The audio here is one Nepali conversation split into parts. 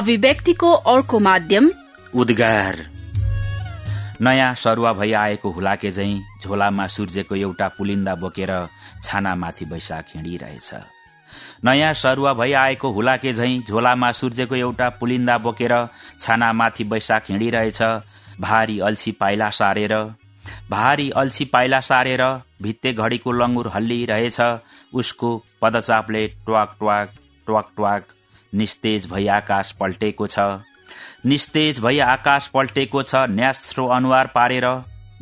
अभिव्यक्तिको अर्को माध्यम उद्गार। नयाँ सरुवा भई आएको हुलाके झै झोलामा सूर्यको एउटा पुलिन्दा बोकेर छानामाथि बैशाख हिँडिरहेछ। नयाँ सरुवा भई आएको हुलाके झै झोलामा सूर्यको एउटा पुलिन्दा बोकेर छानामाथि बैशाख हिँडिरहेछ। भारी अल्छी पाइला सारेर भारी अल्छी पाइला सारेर भित्ते घड़ीको लंगुर हल्लिरहेछ। उसको पदचापले ट्वाक ट्वाक ट्वाक ट्वाक निस्तेज भई आकाश पल्टेको छ। निस्तेज भई आकाश पल्टेको छ न्यास्रो अनुहार पारेर।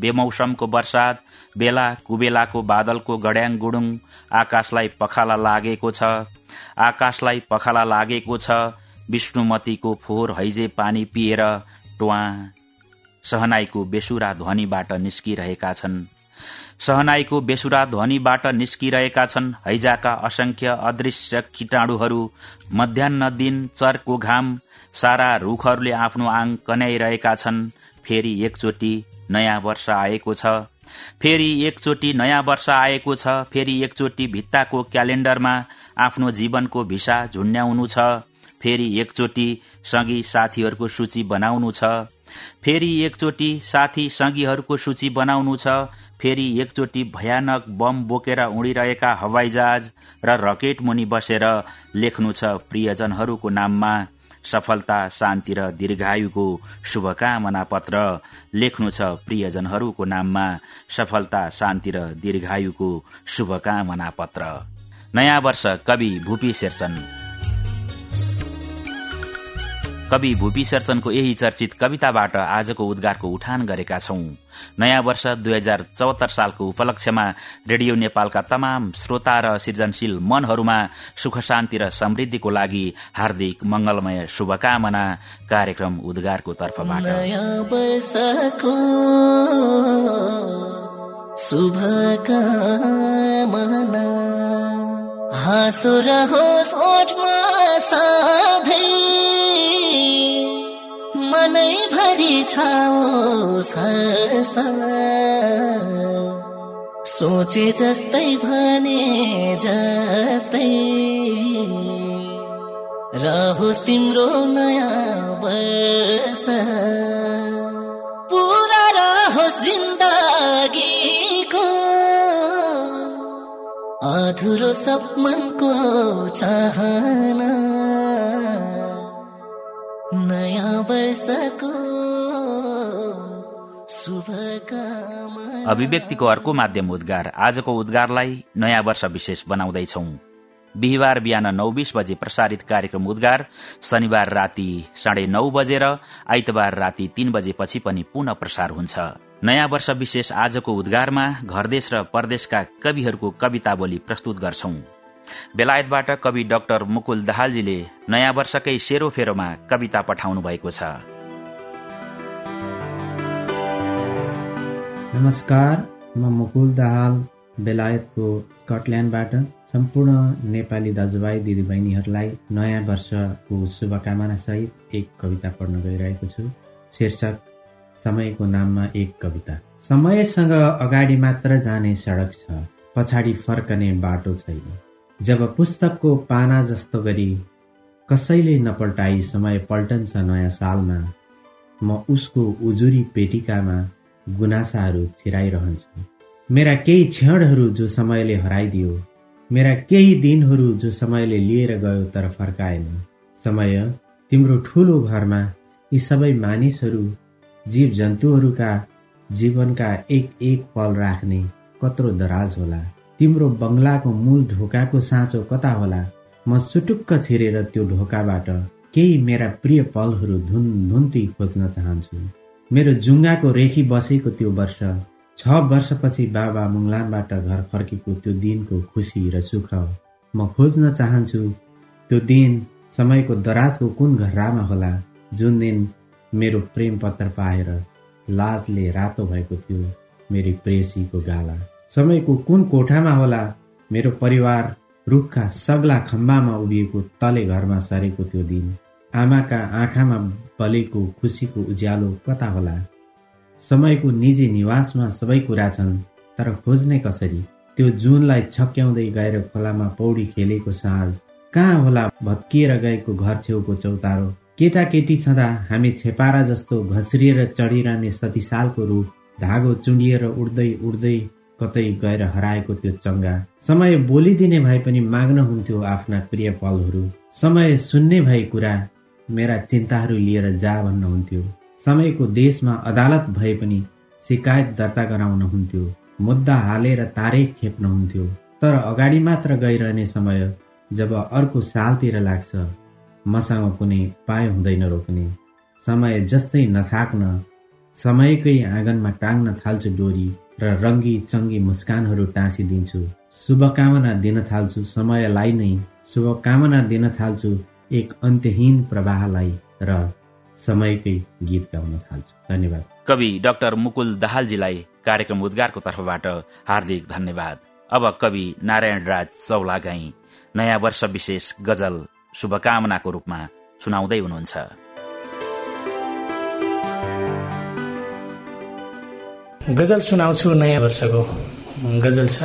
बेमौसमको वर्षात बेला कुबेलाको बादलको गड्याङ गुडुङ आकाशलाई पखाला लागेको छ। आकाशलाई पखाला लागेको छ। विष्णुमतीको फोहोर हैजे पानी पिएर टुवा सहनाईको बेसुरा ध्वनिबाट निस्किरहेका छन्। सहनाईको बेसुरा ध्वनिबाट निस्किरहेका छन् हैजाका असंख्य अदृश्य कीटाणुहरू मध्याह दिन चरको घाम सारा रूखहरूले आफ्नो आङ कन्याइरहेका छन्। फेरि एकचोटि नयाँ वर्ष आएको छ। फेरि एकचोटि नयाँ वर्ष आएको छ। फेरि एकचोटि भित्ताको क्यालेण्डरमा आफ्नो जीवनको भिसा झुन्ड्याउनु छ। फेरि एकचोटि सँगी साथीहरूको सूची बनाउनु छ। फेरि एकचोटि साथी सँगीहरूको सूची बनाउनु छ। फेरि एकचोटि भयानक बम बोकेर उडिरहेका हवाईजहाज र रकेट मुनि बसेर लेख्नु छ प्रियजनहरूको नाममा सफलता शान्ति र दीर्घायुको शुभकामना पत्र। लेख्नु छ प्रियजनहरूको नाममा सफलता शान्ति र दीर्घायुको शुभकामना पत्र। नयाँ वर्ष कवि भूपी शेरचन। कवि भूपी शेरचनको यही चर्चित कविताबाट आजको उद्गारको उठान गरेका छौं। नयाँ वर्ष दुई हजार चौहत्तर सालको उपलक्ष्यमा रेडियो नेपालका तमाम श्रोता र सृजनशील मनहरूमा सुख शान्ति र समृद्धिको लागि हार्दिक मंगलमय शुभकामना कार्यक्रम उद्गारको तर्फबाट। हाँसो ओठमा मनैभरि छाओस् हर्ष सोचे जस्तै भने जस्तै। रहोस् तिम्रो नयाँ वर्ष। पुरा रहोस् जिन्दगीको। अधुरो सपनको चाहना। नयाँ वर्षको अभिव्यक्तिको अर्को माध्यम उद्गार। आजको उद्गारलाई नयाँ वर्ष विशेष बनाउँदैछौ। बिहिबार बिहान नौ बीस बजे प्रसारित कार्यक्रम उद्गार। शनिबार राति साढे नौ बजेर आइतबार राति तीन बजेपछि पनि पुनः प्रसार हुन्छ। नयाँ वर्ष विशेष आजको उद्गारमा घरदेश र परदेशका कविहरूको कविता बोली प्रस्तुत गर्छौं। बेलायतबाट कवि डाक्टर मुकुल दाहालजीले नयाँ वर्षकै सेरोफेरोमा कविता पठाउनु भएको छ। नमस्कार म मुकुल दाहाल बेलायतको स्कटल्याण्डबाट सम्पूर्ण नेपाली दाजुभाइ दिदीबहिनीहरूलाई नयाँ वर्षको शुभकामना सहित एक कविता पढ्न गइरहेको छु। शीर्षक समयको नाममा एक कविता। समयसँग अगाडि मात्र जाने सडक छ पछाडि फर्कने बाटो छैन। जब पुस्तकको पाना जस्तो गरी कसैले नपल्टाई समय पल्टन्छ नयाँ सालमा म उसको उजुरी पेटिकामा गुनासाहरू छिराइरहन्छु मेरा केही क्षणहरू जो समयले हराइदियो मेरा केही दिनहरू जो समयले लिएर गयो तर फर्काएन। समय तिम्रो ठुलो घरमा यी सबै मानिसहरू जीव जन्तुहरूका जीवनका एक एक पल राख्ने कत्रो दराज होला। तिम्रो बङ्गलाको मूल ढोकाको साँचो कता होला? म सुटुक्क छिरेर त्यो ढोकाबाट केही मेरा प्रिय पलहरू धुन धुन्ती खोज्न चाहन्छु। मेरो जुङ्गाको रेखी बसेको त्यो वर्ष छ वर्षपछि बाबा मुङलानबाट घर फर्केको त्यो दिनको खुसी र सुख। म खोज्न चाहन्छु त्यो दिन समयको दराजको कुन घरमा होला जुन दिन मेरो प्रेम पत्र पाएर लाजले रातो भएको थियो मेरी प्रेसीको गाला। समयको कुन कोठामा होला मेरो परिवार रुखका सग्ला खम्बामा उभिएको तले घरमा सरेको त्यो दिन। आमाका आँखामा बलेको खुसीको उज्यालो कता होला? समयको निजी निवासमा सबै कुरा छन् तर खोज्ने कसरी? त्यो जुनलाई छक्याउँदै गएर खोलामा पौडी खेलेको साँझ कहाँ होला भत्किएर गएको घर छेउको चौतारो? केटाकेटी छँदा हामी छेपारा जस्तो घस्रिएर चढिरहने सतीसालको रूप धागो चुडिएर उड्दै उड्दै कतै गएर हराएको त्यो चङ्गा। समय बोलिदिने भए पनि माग्न हुन्थ्यो आफ्ना प्रिय पलहरू। समय सुन्ने भए कुरा मेरा चिन्ताहरू लिएर जा भन्नुहुन्थ्यो। समयको देशमा अदालत भए पनि शिकायत दर्ता गराउन हुन्थ्यो। मुद्दा हालेर तारेख खेप्नुहुन्थ्यो तर अगाडि मात्र गइरहने समय जब अर्को सालतिर लाग्छ मसँग कुनै पाए हुँदैन रोक्ने। समय जस्तै नथाक्न समयकै आँगनमा टाङ्न थाल्छु डोरी र रङ्गी चङ्गी मुस्कानहरू टाँसिदिन्छु। शुभकामना दिन थाल्छु समयलाई नै शुभकामना दिन थाल्छु एक अन्त्यहीन प्रवाहलाई र समयकै गीत गाउन थाल्छु। धन्यवाद। कवि डाक्टर मुकुल दाहालजीलाई कार्यक्रम उद्गारको तर्फबाट हार्दिक धन्यवाद। अब कवि नारायण राज चौलागाई नयाँ वर्ष विशेष गजल शुभकामनाको रूपमा सुनाउँदै हुनुहुन्छ। गजल सुनाउँछु नयाँ वर्षको। गजल छ।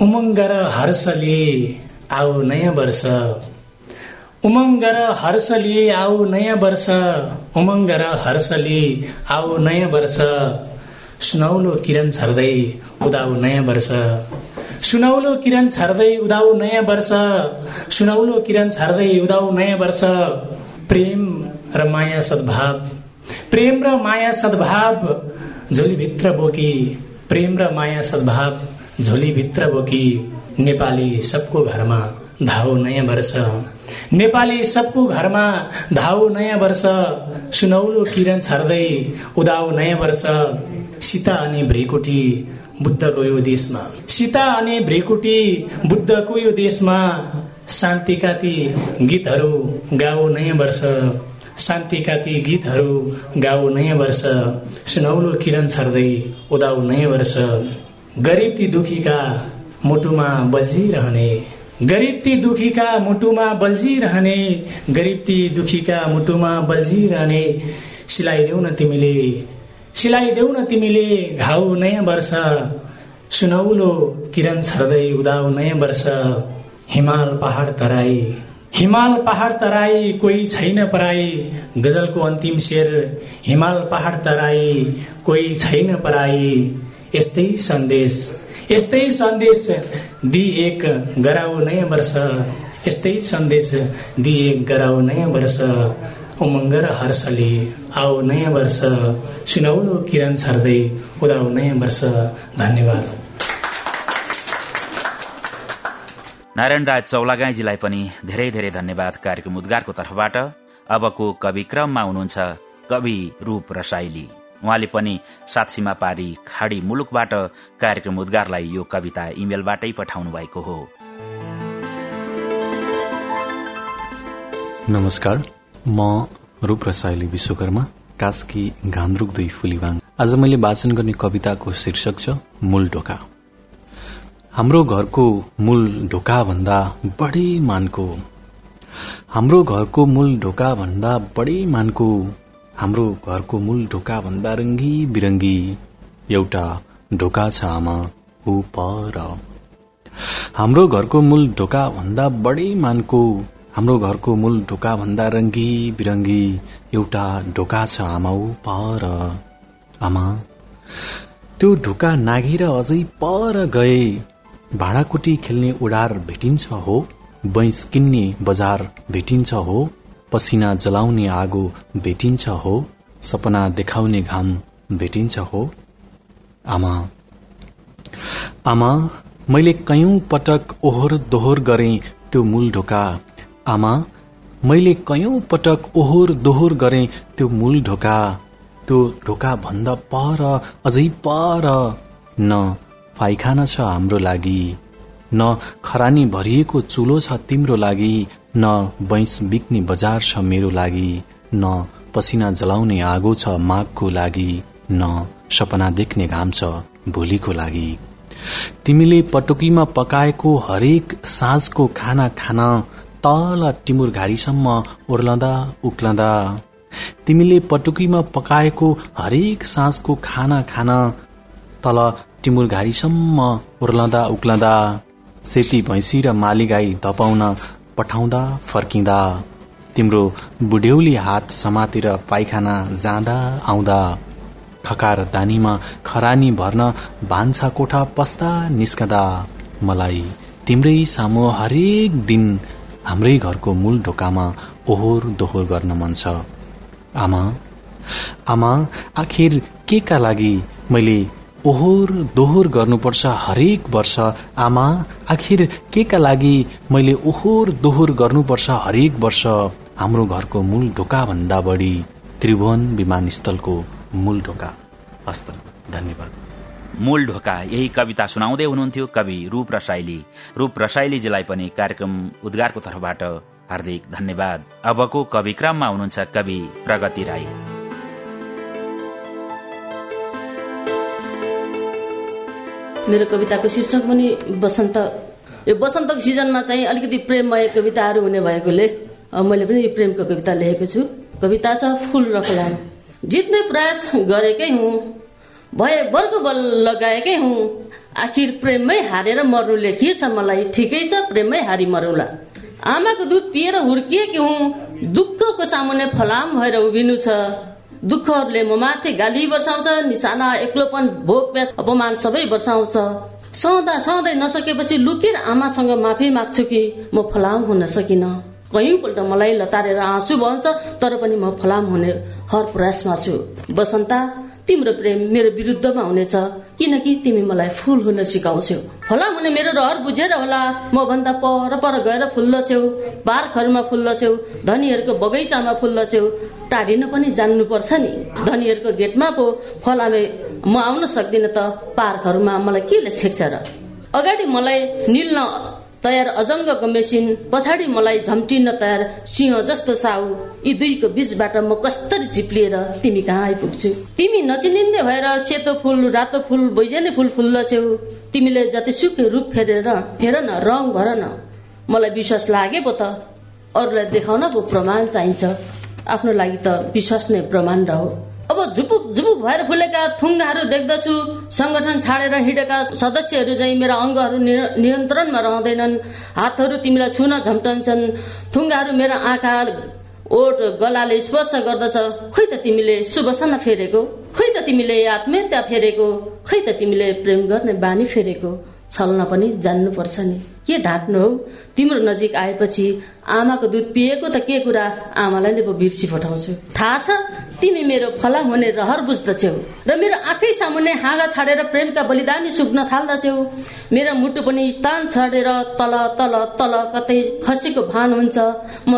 उमङ्ग र हर्षले आऊ नयाँ वर्ष उमङ्ग र हर्षले आऊ नयाँ वर्ष उमङ्ग र हर्षले आऊ नयाँ वर्ष सुनौलो किरण छर्दै उदाउ नयाँ वर्ष सुनौलो किरण छर्दै उदाउ नयाँ वर्ष सुनौलो किरण छर्दै उदाउ नयाँ वर्ष प्रेम र माया सद्भाव प्रेम र माया सद्भाव झोलीभित्र बोकी प्रेम र माया सद्भाव झोलीभित्र बोकी नेपाली सबको घरमा धाउ नयाँ वर्ष। नेपाली सबको घरमा धाउ नयाँ वर्ष। सुनौलो किरण छर्दै उदाउ नयाँ वर्ष। सीता अनि भ्रिकुटी बुद्धको यो देशमा। सीता अनि भ्रिकुटी बुद्धको यो देशमा। शान्तिका ती गीतहरू गाऊ नयाँ वर्ष। शान्तिका ती गीतहरू गाऊ नयाँ वर्ष। सुनौलो किरण छर्दै उदाउ नयाँ वर्ष। गरिब ती दुखीका मुटुमा बल्झिरहने गरिब ती दुखीका मुटुमा बल्झिरहने गरिब ती दुखीका मुटुमा बल्झिरहने। सिलाइदेऊ न तिमीले सिलाइदेऊ न तिमीले घाउ नयाँ वर्ष। सुनौलो किरण छर्दै उदाउ नयाँ वर्ष। हिमाल पहाड तराई हिमाल पहाड तराई कोही छैन पराई। गजलको अन्तिम शेर हिमाल पहाड तराई कोही छैन पराई। यस्तै सन्देश। यस्तै सन्देश दि एक गराउ नयाँ वर्ष यस्तै सन्देश दि एक गराउ नयाँ वर्ष उमङ्ग र हर्षले आऊ नयाँ वर्ष सुनौलो किरण छर्दै उदाउ नयाँ वर्ष धन्यवाद नारायण राज चौलागाईजीलाई पनि धेरै धेरै धन्यवाद कार्यक्रम उद्गारको तर्फबाट अबको कवि क्रममा हुनुहुन्छ कवि रूप रसाइली उहाँले पनि सात सीमा पारी खाडी मुलुकबाट कार्यक्रम उद्गारलाई यो कविता इमेलबाटै पठाउनु भएको हो। नमस्कार म रूप विश्वकर्मा कास्की घान्द्रुक दुई फुलिवाङ आज मैले वाचन गर्ने कविताको शीर्षक छ मूल ढोका। हाम्रो घरको मूल ढोका भन्दा बढी मानको। हाम्रो घरको मूल ढोका भन्दा बढी मानको हाम्रो घरको मूल ढोका भन्दा रङ्गी बिरङ्गी एउटा ढोका छ आमा ऊ पर हाम्रो घरको मूल ढोका भन्दा बढी मानको हाम्रो घरको मूल ढोका भन्दा रङ्गी बिरङ्गी एउटा ढोका छ आमा ऊ पर आमा त्यो ढोका नाघेर अझै पर गए भाँडाकुटी खेल्ने उडार भेटिन्छ हो बैंस किन्ने बजार भेटिन्छ हो पसिना जलाउने आगो भेटिन्छ हो सपना देखाउने घाम भेटिन्छ हो। आमा आमा मैले कयौं पटक ओहोर दोहोर गरे त्यो मूल ढोका। आमा मैले कयौं पटक ओहोर दोहोर गरे त्यो मूल ढोका। त्यो ढोका भन्दा पर अझै पर। न फाइखाना छ हाम्रो लागि। न खरानी भरिएको चुलो छ तिम्रो लागि। न बैंस बिक्ने बजार छ मेरो लागि न पसिना जलाउने आगो छ माघको लागि न सपना देख्ने घाम छ भोलिको लागि। तिमीले पटुकीमा पकाएको हरेक साँझको खाना खान तल टिमुर घारीसम्म ओर्लदा उक्लदा। तिमीले पटुकीमा पकाएको हरेक साँझको खाना खान तल टिमुर घारीसम्म ओर्लदा उक्लदा। सेती भैँसी र माली गाई धपाउन पठाउँदा फर्किँदा तिम्रो बुढ्यौली हात समातेर पाइखाना जाँदा आउँदा खकार दानीमा खरानी भर्न भान्सा कोठा पस्दा निस्कदा मलाई तिम्रै सामु हरेक दिन हाम्रै घरको मूल ढोकामा ओहोर दोहोर गर्न मन छ। आमा आमा आखिर के का लागि मैले ओहोर दोहोर गर्नुपर्छ हरेक वर्ष। आमा आखिर के का लागि मैले ओहोर दोहोर गर्नुपर्छ हरेक वर्ष? हाम्रो घरको मूल ढोका भन्दा बढी त्रिभुवन विमानस्थलको मूल ढोका। हस्त धन्यवाद। मूल ढोका यही कविता सुनाउँदै हुनुहुन्थ्यो कवि रूप रसाइली। रूप रसाइलीजीलाई पनि कार्यक्रम उद्गारको तर्फबाट हार्दिक धन्यवाद। अबको कवि क्रममा हुनुहुन्छ कवि प्रगति राई। मेरो कविताको शीर्षक पनि बसन्त। यो बसन्तको सिजनमा चाहिँ अलिकति प्रेममय कविताहरू हुने भएकोले मैले पनि यो प्रेमको कविता लेखेको छु। कविता छ फुल र फलाम। जित्ने प्रयास गरेकै हुँ भए वर्ग बल लगाएकै हुँ आखिर प्रेममै हारेर मर्नु लेखिएछ मलाई। ठिकै छ प्रेममै हारी मरौला। आमाको दुध पिएर हुर्किएकी हुँ दुःखको सामुन्ने फलाम भएर उभिनु छ। दुःखहरूले म माथि गाली वर्षाउँछ निशाना एक्लोपन भोग प्यास अपमान सबै वर्षाउँछ सहँदा सहँदै नसकेपछि लुकेर आमासँग माफी माग्छु कि म फलाम हुन सकिन। कैयौँपल्ट मलाई लतारेर आँसु बहन्छ तर पनि म फलाम हुने हर प्रयासमा छु। बसन्ता तिम्रो प्रेम मेरो विरुद्धमा हुनेछ। किनकि तिमी मलाई फुल हुन सिकाउँछौ। होला हुने मेरो रहर बुझेर होला म भन्दा पर पर गएर फुल्दछौ पार्कहरूमा फुल्दछौ धनीहरूको बगैँचामा फुल्दछौ। टाढिन पनि जान्नुपर्छ नि। धनीहरूको गेटमा पो फलामे म आउन सक्दिन त पार्कहरूमा मलाई केले छेक्छ र? अगाडि मलाई निल्न तयार अजङ्गको मेसिन पछाडि मलाई झम्टिन तयार सिंह जस्तो साउ यी दुईको बीचबाट म कस्तरी चिप्लिएर तिमी कहाँ आइपुग्छु? तिमी नचिनिन्ने भएर सेतो फुल रातो फुल बैजनी फुल फुल्दछौ। तिमीले जतिसुकै रूप फेरेर फेर न रङ भर न मलाई विश्वास लागे पो त। अरूलाई देखाउन पो प्रमाण चाहिन्छ। आफ्नो लागि त विश्वास नै ब्रह्माण्ड हो अब झुपुक झुपुक भएर फुलेका थुङ्गाहरू देख्दछु। संगठन छाडेर हिँडेका सदस्यहरू चाहिँ मेरा अङ्गहरू नियन्त्रणमा रहँदैनन्। हातहरू तिमीलाई छुन झम्टन्छन्। थुङ्गाहरू मेरा आँखा ओठ गलाले स्पर्श गर्दछ। खोइ त तिमीले सुबसन फेरेको। खोइ त तिमीले आत्मीयता फेरेको। खोइ त तिमीले प्रेम गर्ने बानी फेरेको। छल्न पनि जान्नुपर्छ नि। के ढाँट्नु हौ? तिम्रो नजिक आएपछि आमाको दुध पिएको त के कुरा? आमालाई नै बिर्सी पठाउँछु। थाहा छ? तिमी मेरो फलाम हुने रहर बुझ्दछौ र मेरो आँखै सामुन्ने हाँगा छाडेर प्रेमका बलिदानी सुक्न थाल्दछौ। मेरो मुटु पनि स्थान छाडेर तल तल तल कतै खसेको भान हुन्छ। म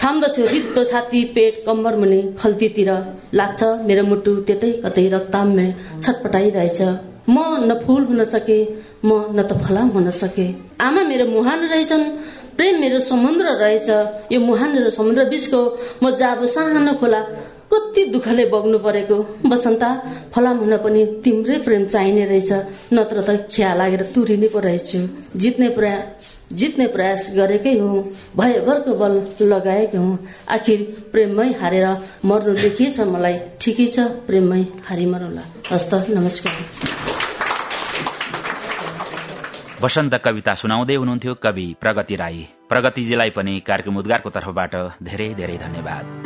छाम्दछु रित्तो छाती पेट कम्बर मुनि खल्तीतिर। लाग्छ मेरो मुटु त्यतै कतै रक्ताम्य छटपटाइरहेछ। म न फुल हुन सके म न त फलाम हुन सके। आमा मेरो मुहान रहेछन् प्रेम मेरो समुद्र रहेछ। यो मुहान र समुद्र बिचको म जाब सानो खोला कति दुःखले बग्नु परेको? बसन्ता फलाम हुन पनि तिम्रै प्रेम चाहिने रहेछ नत्र त खिया लागेर तुरिने पो रहेछु। जित्ने प्रयास जित्ने प्रयास गरेकै हुँ भयभरको बल लगाएकै हुँ। आखिर प्रेममै हारेर मर्नु लेखिएछ मलाई। ठिकै छ प्रेममै हारी मरौला हस्त नमस्कार। वसन्त कविता सुनाउँदै हुनुहुन्थ्यो कवि प्रगति राई। प्रगतिजीलाई पनि कार्यक्रम उद्गारको तर्फबाट धेरै धेरै धन्यवाद।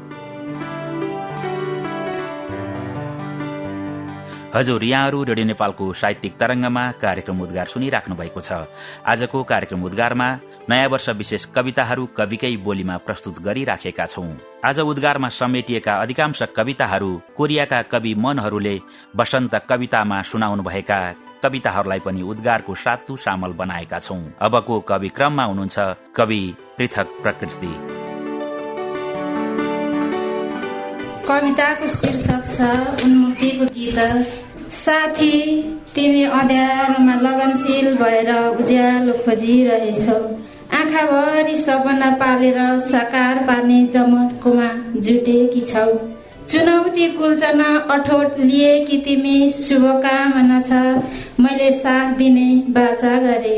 हजुर यहाँहरू रेडियो नेपालको साहित्यिक तरंगमा कार्यक्रम उद्गार सुनिराख्नु भएको छ। आजको कार्यक्रम उद्गारमा नयाँ वर्ष विशेष कविताहरू कविकै बोलीमा प्रस्तुत गरिराखेका छौं। आज उद्गारमा समेटिएका अधिकांश कविताहरू कोरियाका कवि मनहरूले वसन्त कवितामा सुनाउनुभएका कविताहरूलाई पनि उद्गारको सातु सामल बनाएका छौं। अबको कवि क्रममा हुनुहुन्छ कवि पृथक प्रकृति। कविताको शीर्षक छ उन्मुक्तिको गीत। साथी तिमी अँध्यारोमा लगनशील भएर उज्यालो खोजिरहेछौ। आँखाभरि सपना पालेर साकार पार्ने जमकोमा जुटेकी छौ। चुनौती कुल्चना अठोट लिए कि तिमी शुभकामना छ। मैले साथ दिने बाचा गरे।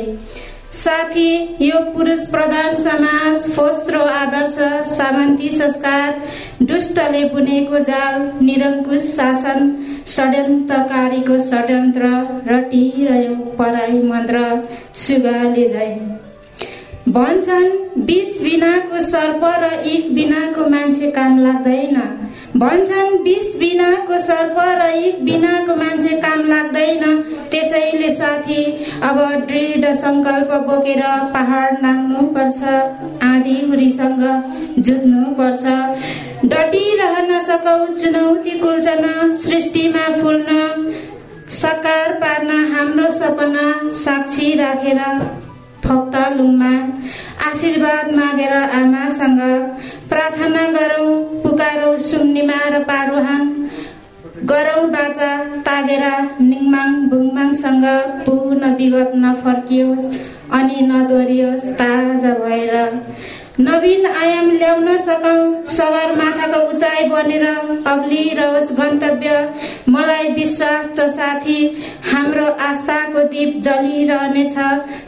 साथी यो पुरुष प्रधान समाज फोस्रो आदर्श सामन्ती संस्कार दुष्टले बुनेको जाल निरङ्कुश शासन षड्यन्त्रकारीको षड्यन्त्र रटिरह्यो पराई मन्त्र सुगाले झै भन्छन् विष बिनाको सर्प र इख बिनाको मान्छे काम लाग्दैन भन्छन् विष बिनाको सर्प र इख बिनाको मान्छे काम लाग्दैन। त्यसैले साथी अब दृढ संकल्प बोकेर पहाड नाग्नु पर्छ आधी हुरीसँग जुत्नु पर्छ डटिरहन सकौ चुनौती कुल्चन सृष्टिमा फुल्न सकार पार्न हाम्रो सपना साक्षी राखेर फक्तालुङमा आशीर्वाद मागेर आमासँग प्रार्थना गरौँ। सुन्निमा र पारुहाङ गरौ बाचा तागेर निङमाङ बुङमाङसँग पूर्ण विगत नफर्कियोस् अनि नदोरियोस् ताजा भएर। नवीन आयाम ल्याउन सकौँ सगरमाथाको उचाइ बनेर अग्लिरहोस् गन्तव्य। मलाई विश्वास छ साथी हाम्रो आस्थाको दीप जलिरहनेछ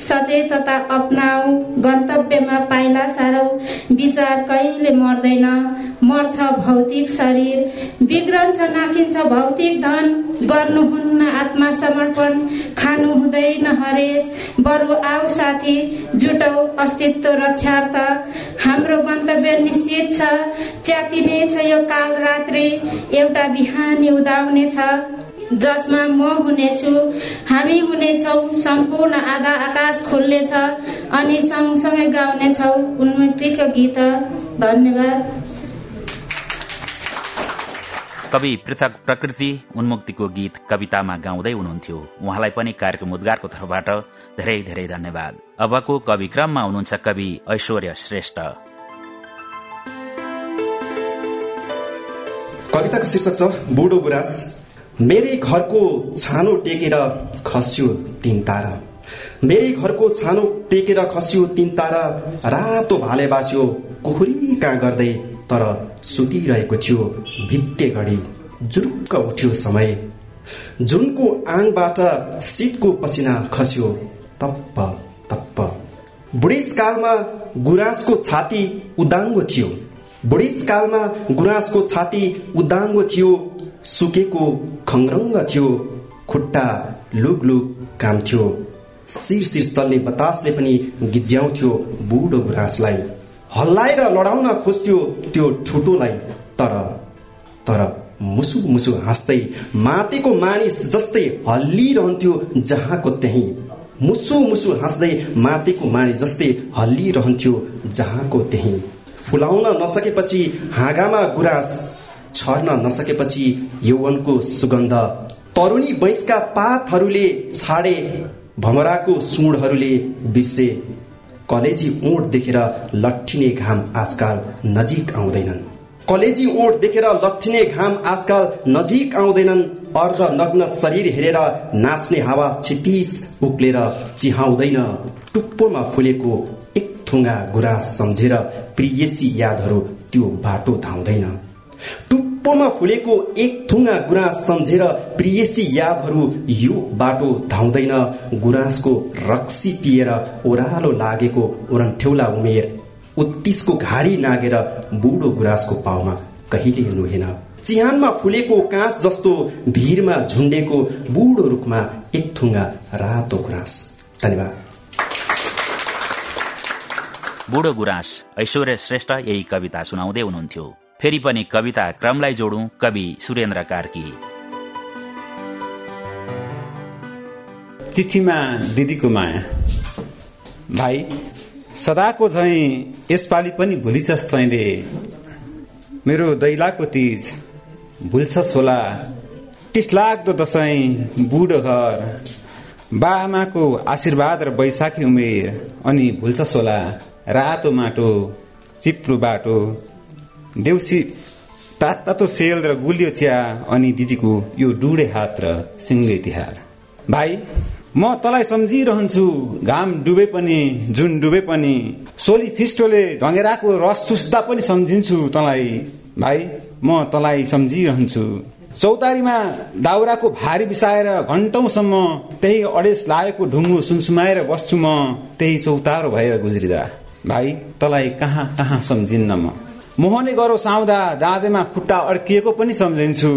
सचेतता अप्नाऊ गन्तव्यमा पाइला सारौ विचार कहिले मर्दैन। मर्छ भौतिक शरीर। बिग्रन्छ नासिन्छ भौतिक धन गर्नुहुन्न आत्मा समर्पण। खानु हुँदैन हरेस। बरु आऊ साथी जुटौ अस्तित्व रक्षार्थ। हाम्रो गन्तव्य निश्चित छ। च्यातिने छ यो काल रात्रि। एउटा बिहानी उदाउने छ। जसमा म हुनेछु हामी हुनेछौ। सम्पूर्ण आधा आकाश खुल्नेछ अनि सँगसँगै गाउनेछौ। उन्मुक्तिको गीत। धन्यवाद। कवि पृथक प्रकृति उन्मुक्तिको गीत कवितामा गाउँदै हुनुहुन्थ्यो। उहाँलाई पनि कार्यक्रम उद्गारको तर्फबाट धेरै धेरै धन्यवाद। अबको कवि क्रममा हुनुहुन्छ कवि ऐश्वर्य श्रेष्ठ। कविताको शीर्षक छ बुढो गुराँस मेरै घरको छानो टेकेर खस्यो तिन तारा। मेरै घरको छानो टेकेर खस्यो तिन तारा। रातो भाले बास्यो कुखुरी कहाँ गर्दै तर सुतिरहेको थियो भित्ते घडी जुरुक्क उठ्यो समय। जुनको आङबाट सिटको पसिना खस्यो तप्प तप्प। बुढेसकालमा गुराँसको छाती उदाङ्गो थियो। बुढेसकालमा गुराँसको छाती उदाङ्गो थियो। सुकेको खङ्रङ्ग थियो। खुट्टा लुग लुग काम थियो। शिर शिर चल्ने बतासले पनि गिज्याउँथ्यो बुढो गुराँसलाई। हल्लाएर लडाउन खोज्थ्यो त्यो ठुटोलाई तर तर मुसु मुसु हाँस्दै मातेको मानिस जस्तै हल्लिरहन्थ्यो जहाँको त्यहीँ। मुसु मुसु हाँस्दै मातेको मानिस जस्तै हल्लिरहन्थ्यो जहाँको त्यहीँ। फुलाउन नसकेपछि हाँगामा गुराँस छर्न नसकेपछि यौवनको सुगन्ध। तरुणी बैंसका पातहरूले छाडे भमराको सुँडहरूले बिर्से। कलेजी ओठ देखेर लट्ठिने घाम आजकाल नजिक आउँदैनन्। कलेजी ओठ देखेर लट्ठिने घाम आजकाल नजिक आउँदैनन्। अर्ध नग्न शरीर हेरेर नाच्ने हावा छिटिस उक्लेर चिहाउँदैन। टुप्पोमा फुलेको एक थुङ्गा गुराँस सम्झेर प्रियसी यादहरू त्यो बाटो धाउँदैन। टुप्पोमा फुलेको एक थुङ्गा गुराँस सम्झेर प्रियसी यादहरू यो बाटो धाउँदैन। गुराँसको रक्सी पिएर ओह्रालो लागेको ओरन्ठेउला उमेर उत्तिसको घारी नागेर बुढो गुराँसको पाउमा कहिले नुहेन। चिहानमा फुलेको काँस जस्तो भिरमा झुन्डेको बुढो रुखमा एक थुङ्गा रातो गुराँस। धन्यवाद। बुढो गुराँस ऐश्वर्य श्रेष्ठ यही कविता सुनाउँदै हुनुहुन्थ्यो। फेरि पनि कविता क्रमलाई जोडौं कवि सुरेन्द्र कार्की। चिठीमा दिदीको माया। भाइ सदाको झैँ यसपालि पनि भुलिछस् तैँले। मेरो दैलाको तिज भुल्छस् होला। टिस्लाग्दो दसैँ बुढो घर। बाआमाको आशीर्वाद र बैशाखी उमेर अनि भुल्छस् होला। रातो माटो चिप्रो बाटो देउसी तात तातो सेल र गुलियो चिया अनि दिदीको यो डुडे हात र सिङ्गे तिहार। भाइ म तँलाई सम्झिरहन्छु घाम डुबे पनि जुन डुबे पनि सोली फिस्टोले ढङ्गेराको रस चुस्दा पनि सम्झिन्छु तँलाई। भाइ म तँलाई सम्झिरहन्छु। चौतारीमा दाउराको भारी बिसाएर घन्टौसम्म त्यही अडेस लागेको ढुङ्गो सुनसुमाएर बस्छु म त्यही चौतारो भएर गुज्रिँदा। भाइ तँलाई कहाँ कहाँ सम्झिन्न म? मोहने गरो साउँदा दाँदेमा खुट्टा अड्किएको पनि सम्झिन्छु।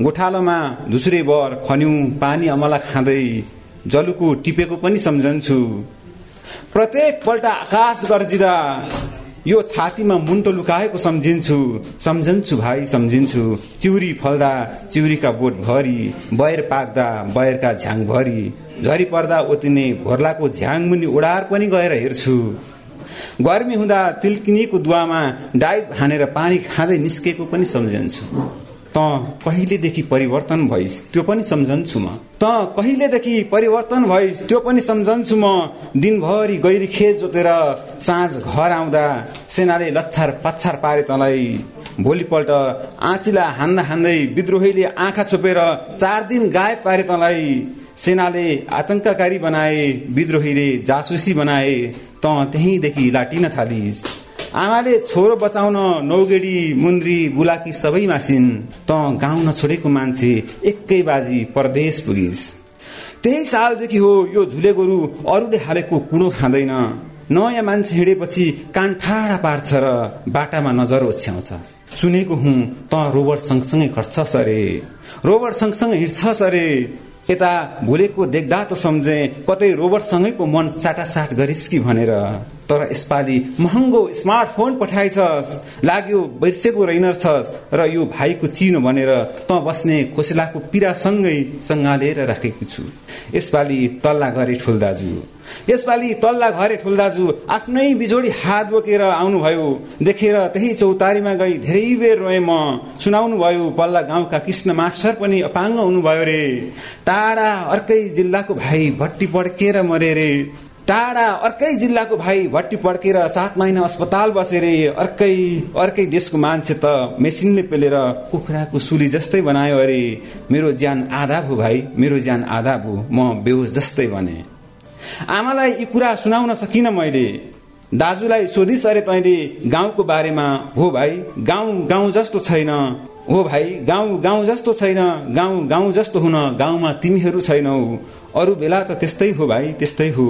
गोठालोमा धुस्रे बर खन्यु पानी अमला खाँदै जलुको टिपेको पनि सम्झन्छु। प्रत्येक पल्ट आकाश गर्जिँदा यो छातीमा मुन्टो लुकाएको सम्झिन्छु। सम्झन्छु भाइ सम्झिन्छु। चिउरी फल्दा चिउरीका बोट भरि बयर पाक्दा बयरका झ्याङ भरि। झरी पर्दा ओतिने भोर्लाको झ्याङ मुनि उडार पनि गएर हेर्छु। गर्मी हुँदा तिल्किनीको दुवामा डाइप हानेर पानी खाँदै निस्केको पनि सम्झन्छु। त कहिलेदेखि परिवर्तन भइस त्यो पनि सम्झन्छु म। त कहिलेदेखि परिवर्तन भइस त्यो पनि सम्झन्छु म। दिनभरि गैरी खेत जोतेर साँझ घर आउँदा सेनाले लच्छार पच्छार पारे तँलाई। भोलिपल्ट आँचिला हान्दा हान्दै विद्रोहीले आँखा छोपेर चार दिन गायब पारे तँलाई। सेनाले आतंककारी बनाए विद्रोहीले जासुसी बनाए। त त्यहीँदेखि लाटिन थालिस्। आमाले छोरो बचाउन नौगेडी मुन्द्री बुलाकी सबै मासिन्। त गाउँ नछोडेको मान्छे एकै बाजी परदेश पुगिस्। त्यही सालदेखि हो यो झुले गोरु अरूले हालेको कुँडो खाँदैन। नयाँ मान्छे हिँडेपछि कान ठाडा पार्छ र बाटामा नजर ओछ्याउँछ। सुनेको हुँ त रोबर्ट सँगसँगै खट्छस् अरे रोबर्ट सँगसँगै हिँड्छस् अरे यता भुलेको देख्दा त सम्झे कतै रोबर्टसँगै पो मन साटासाट गरिस् कि भनेर। तर यसपालि महँगो स्मार्टफोन पठाइछस् लाग्यो बिर्सेको रहेनछस् र यो भाइको चिनो भनेर त बस्ने खोसेलाको पिरासँगै सङ्घालेर राखेको छु। यसपालि तल्ला गरे ठुल दाजु यसपालि तल्ला घरे ठुल दाजु आफ्नै बिजोडी हात बोकेर आउनुभयो। देखेर त्यही चौतारीमा गई धेरै बेर रोए म। सुनाउनु भयो पल्ला गाउँका कृष्ण मास्टर पनि अपाङ्ग हुनुभयो रे। टाढा अर्कै जिल्लाको भाइ भट्टी पड्केर मरे रे। टाढा अर्कै जिल्लाको भाइ भट्टी पड्केर सात महिना अस्पताल बसेर अर्कै अर्कै देशको मान्छे त मेसिनले पेलेर कुखुराको सुली जस्तै बनायो अरे। मेरो ज्यान आधा भो भाइ मेरो ज्यान आधा भो म बेहोस जस्तै भने। आमालाई यी कुरा सुनाउन सकिनँ मैले। दाजुलाई सोधिस अरे तैँले गाउँको बारेमा हो भाइ गाउँ गाउँ जस्तो छैन। हो भाइ गाउँ गाउँ जस्तो छैन गाउँ गाउँ जस्तो हुन गाउँमा तिमीहरू छैनौ। अरू बेला त त्यस्तै हो भाइ त्यस्तै हो।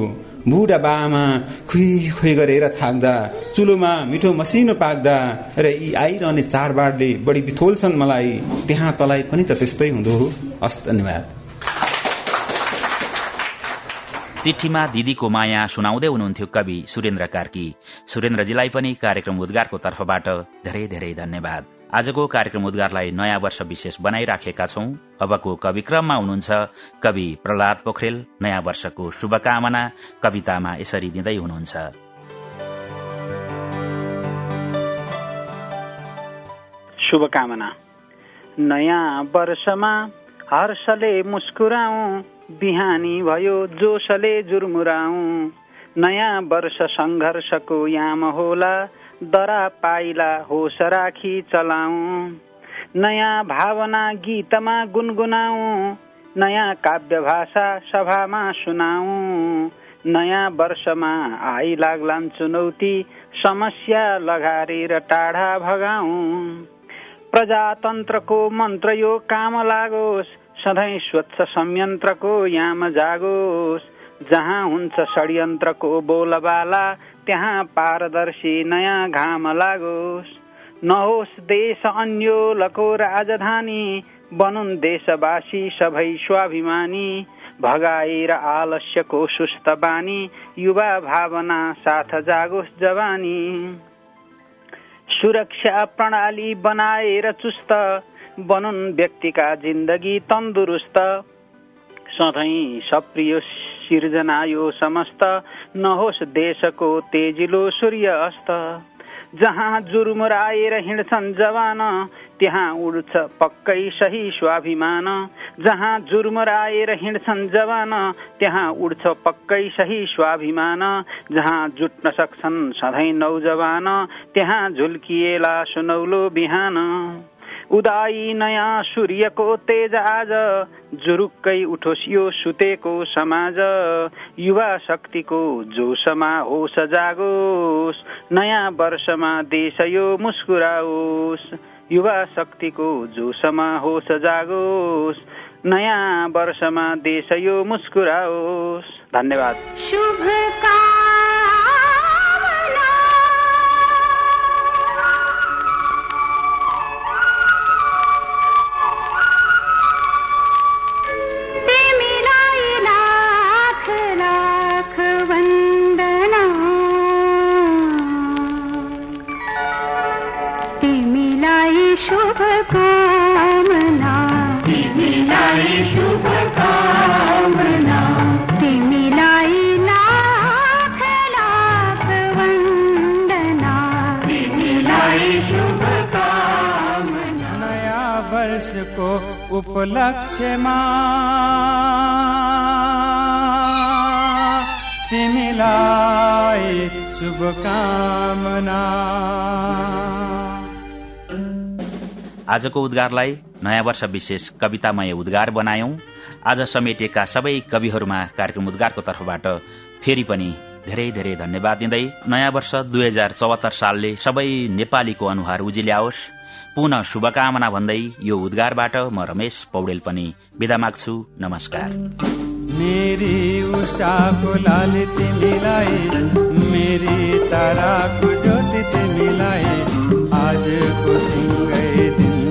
बुढा बाआमा खुइ खुइ गरेर थाक्दा चुलोमा मिठो मसिनो पाक्दा र यी आइरहने चाडबाडले बढी बिथोल्छन् मलाई। त्यहाँ तलाई पनि त त्यस्तै हुँदो हो। हस् धन्यवाद। चिठीमा दिदीको माया सुनाउँदै हुनुहुन्थ्यो कवि सुरेन्द्र कार्की। सुरेन्द्रजीलाई पनि कार्यक्रम उद्गारको तर्फबाट धेरै धेरै धन्यवाद। आजको कार्यक्रम उद्गारलाई नयाँ वर्ष विशेष बनाइराखेका छौं। अबको कविक्रममा हुनुहुन्छ कवि प्रहलाद पोखरेल। नयाँ वर्षको शुभकामना कवितामा यसरी दिँदै हुनुहुन्छ। शुभकामना। नयाँ वर्षमा हर्षले मुस्कुराऊ बिहानी भयो जोसले जुर्मुराउ। नयाँ वर्ष सङ्घर्षको याम होला दरा पाइला होस राखी चलाऊ नयाँ भावना गीतमा गुनगुनाऊ नयाँ काव्य भाषा सभामा सुनाऊ नयाँ वर्षमा आई लाग्लान् चुनौती समस्या लगारेर टाढा भगाऊ प्रजातन्त्रको मन्त्र यो काम लागोस् सधैँ स्वच्छ संयन्त्रको याम जागोस्। जहाँ हुन्छ षड्यन्त्रको बोलबाला त्यहाँ पारदर्शी नयाँ घाम लागोस्। नहोस् देश अन्योलको राजधानी बनुन् देशवासी सबै स्वाभिमानी। भगाएर आलस्यको सुस्त बानी युवा भावना साथ जागोस् जवानी। सुरक्षा प्रणाली बनाएर चुस्त बनुन् व्यक्तिका जिन्दगी तन्दुरुस्त। सधैँ सप्रिय सिर्जना यो समस्त नहोस् देशको तेजिलो सूर्य अस्त। जहाँ जुर्मुराएर हिँड्छन् जवान त्यहाँ उड्छ पक्कै सही स्वाभिमान। जहाँ जुर्मुराएर हिँड्छन् जवान त्यहाँ उड्छ पक्कै सही स्वाभिमान। जहाँ जुट्न सक्छन् सधैँ नौजवान त्यहाँ झुल्किएला सुनौलो बिहान। उदाई नयाँ सूर्यको तेज आज। जुरुक्कै उठोस् यो सुतेको समाज। युवा शक्तिको जोसमा होस जागोस्। नयाँ वर्षमा देश यो मुस्कुराओस्। युवा शक्तिको जोसमा होस जागोस्। नयाँ वर्षमा देश यो मुस्कुराओस्। धन्यवाद। शुभ आजको उद्गारलाई नयाँ वर्ष विशेष कवितामय उद्गार बनायौं। आज समेटिएका सबै कविहरूमा कार्यक्रम उद्गारको तर्फबाट फेरि पनि धेरै धेरै धन्यवाद दिँदै नयाँ वर्ष दुई हजार चौहत्तर सालले सबै नेपालीको अनुहार उजिल्याओस्। पुनः शुभकामना भन्दै यो उद्गारबाट म रमेश पौडेल पनि विदा माग्छु। नमस्कार। मेरी उषाको तिमीलाई मेरी ताराको ज्योति तिमीलाई आजको सिङ्गै दिन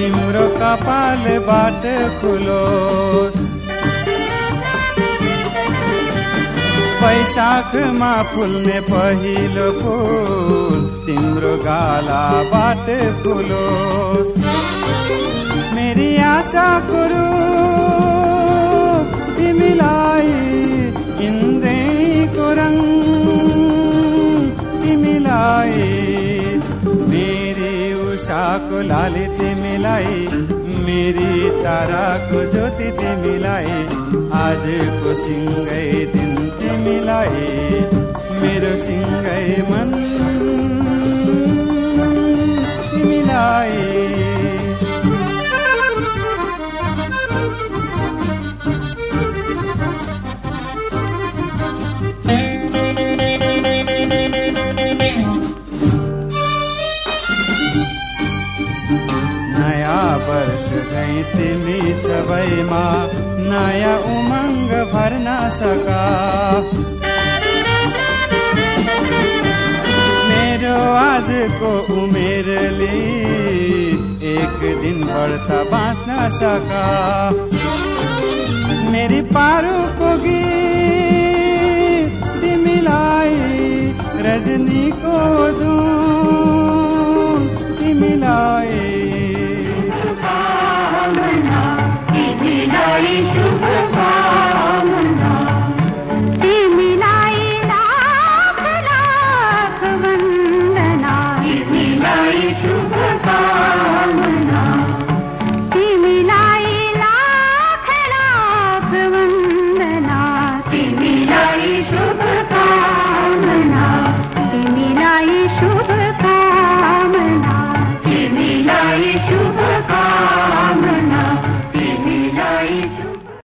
कपालबाट खुलोस् वैशाखमा फुल्ने पहिलो फुल तिम्रो गालाबाट फुलोस्। मेरी आशा कुरु तिमीलाई इन्द्रेको रङ तिमीलाई मेरी उषाको लाली तिमीलाई मेरी ताराको ज्योति तिमीलाई आजको सिँगै दिन तिमीलाई मेरो सिँगै मन तिमीलाई तिमी सबैमा नयाँ उमङ्ग भर्न सका। मेरो आजको उमेरले एक दिन बढ्ता बाँच्न सका। मेरी पारुको गीत तिमीलाई रजनीको धुन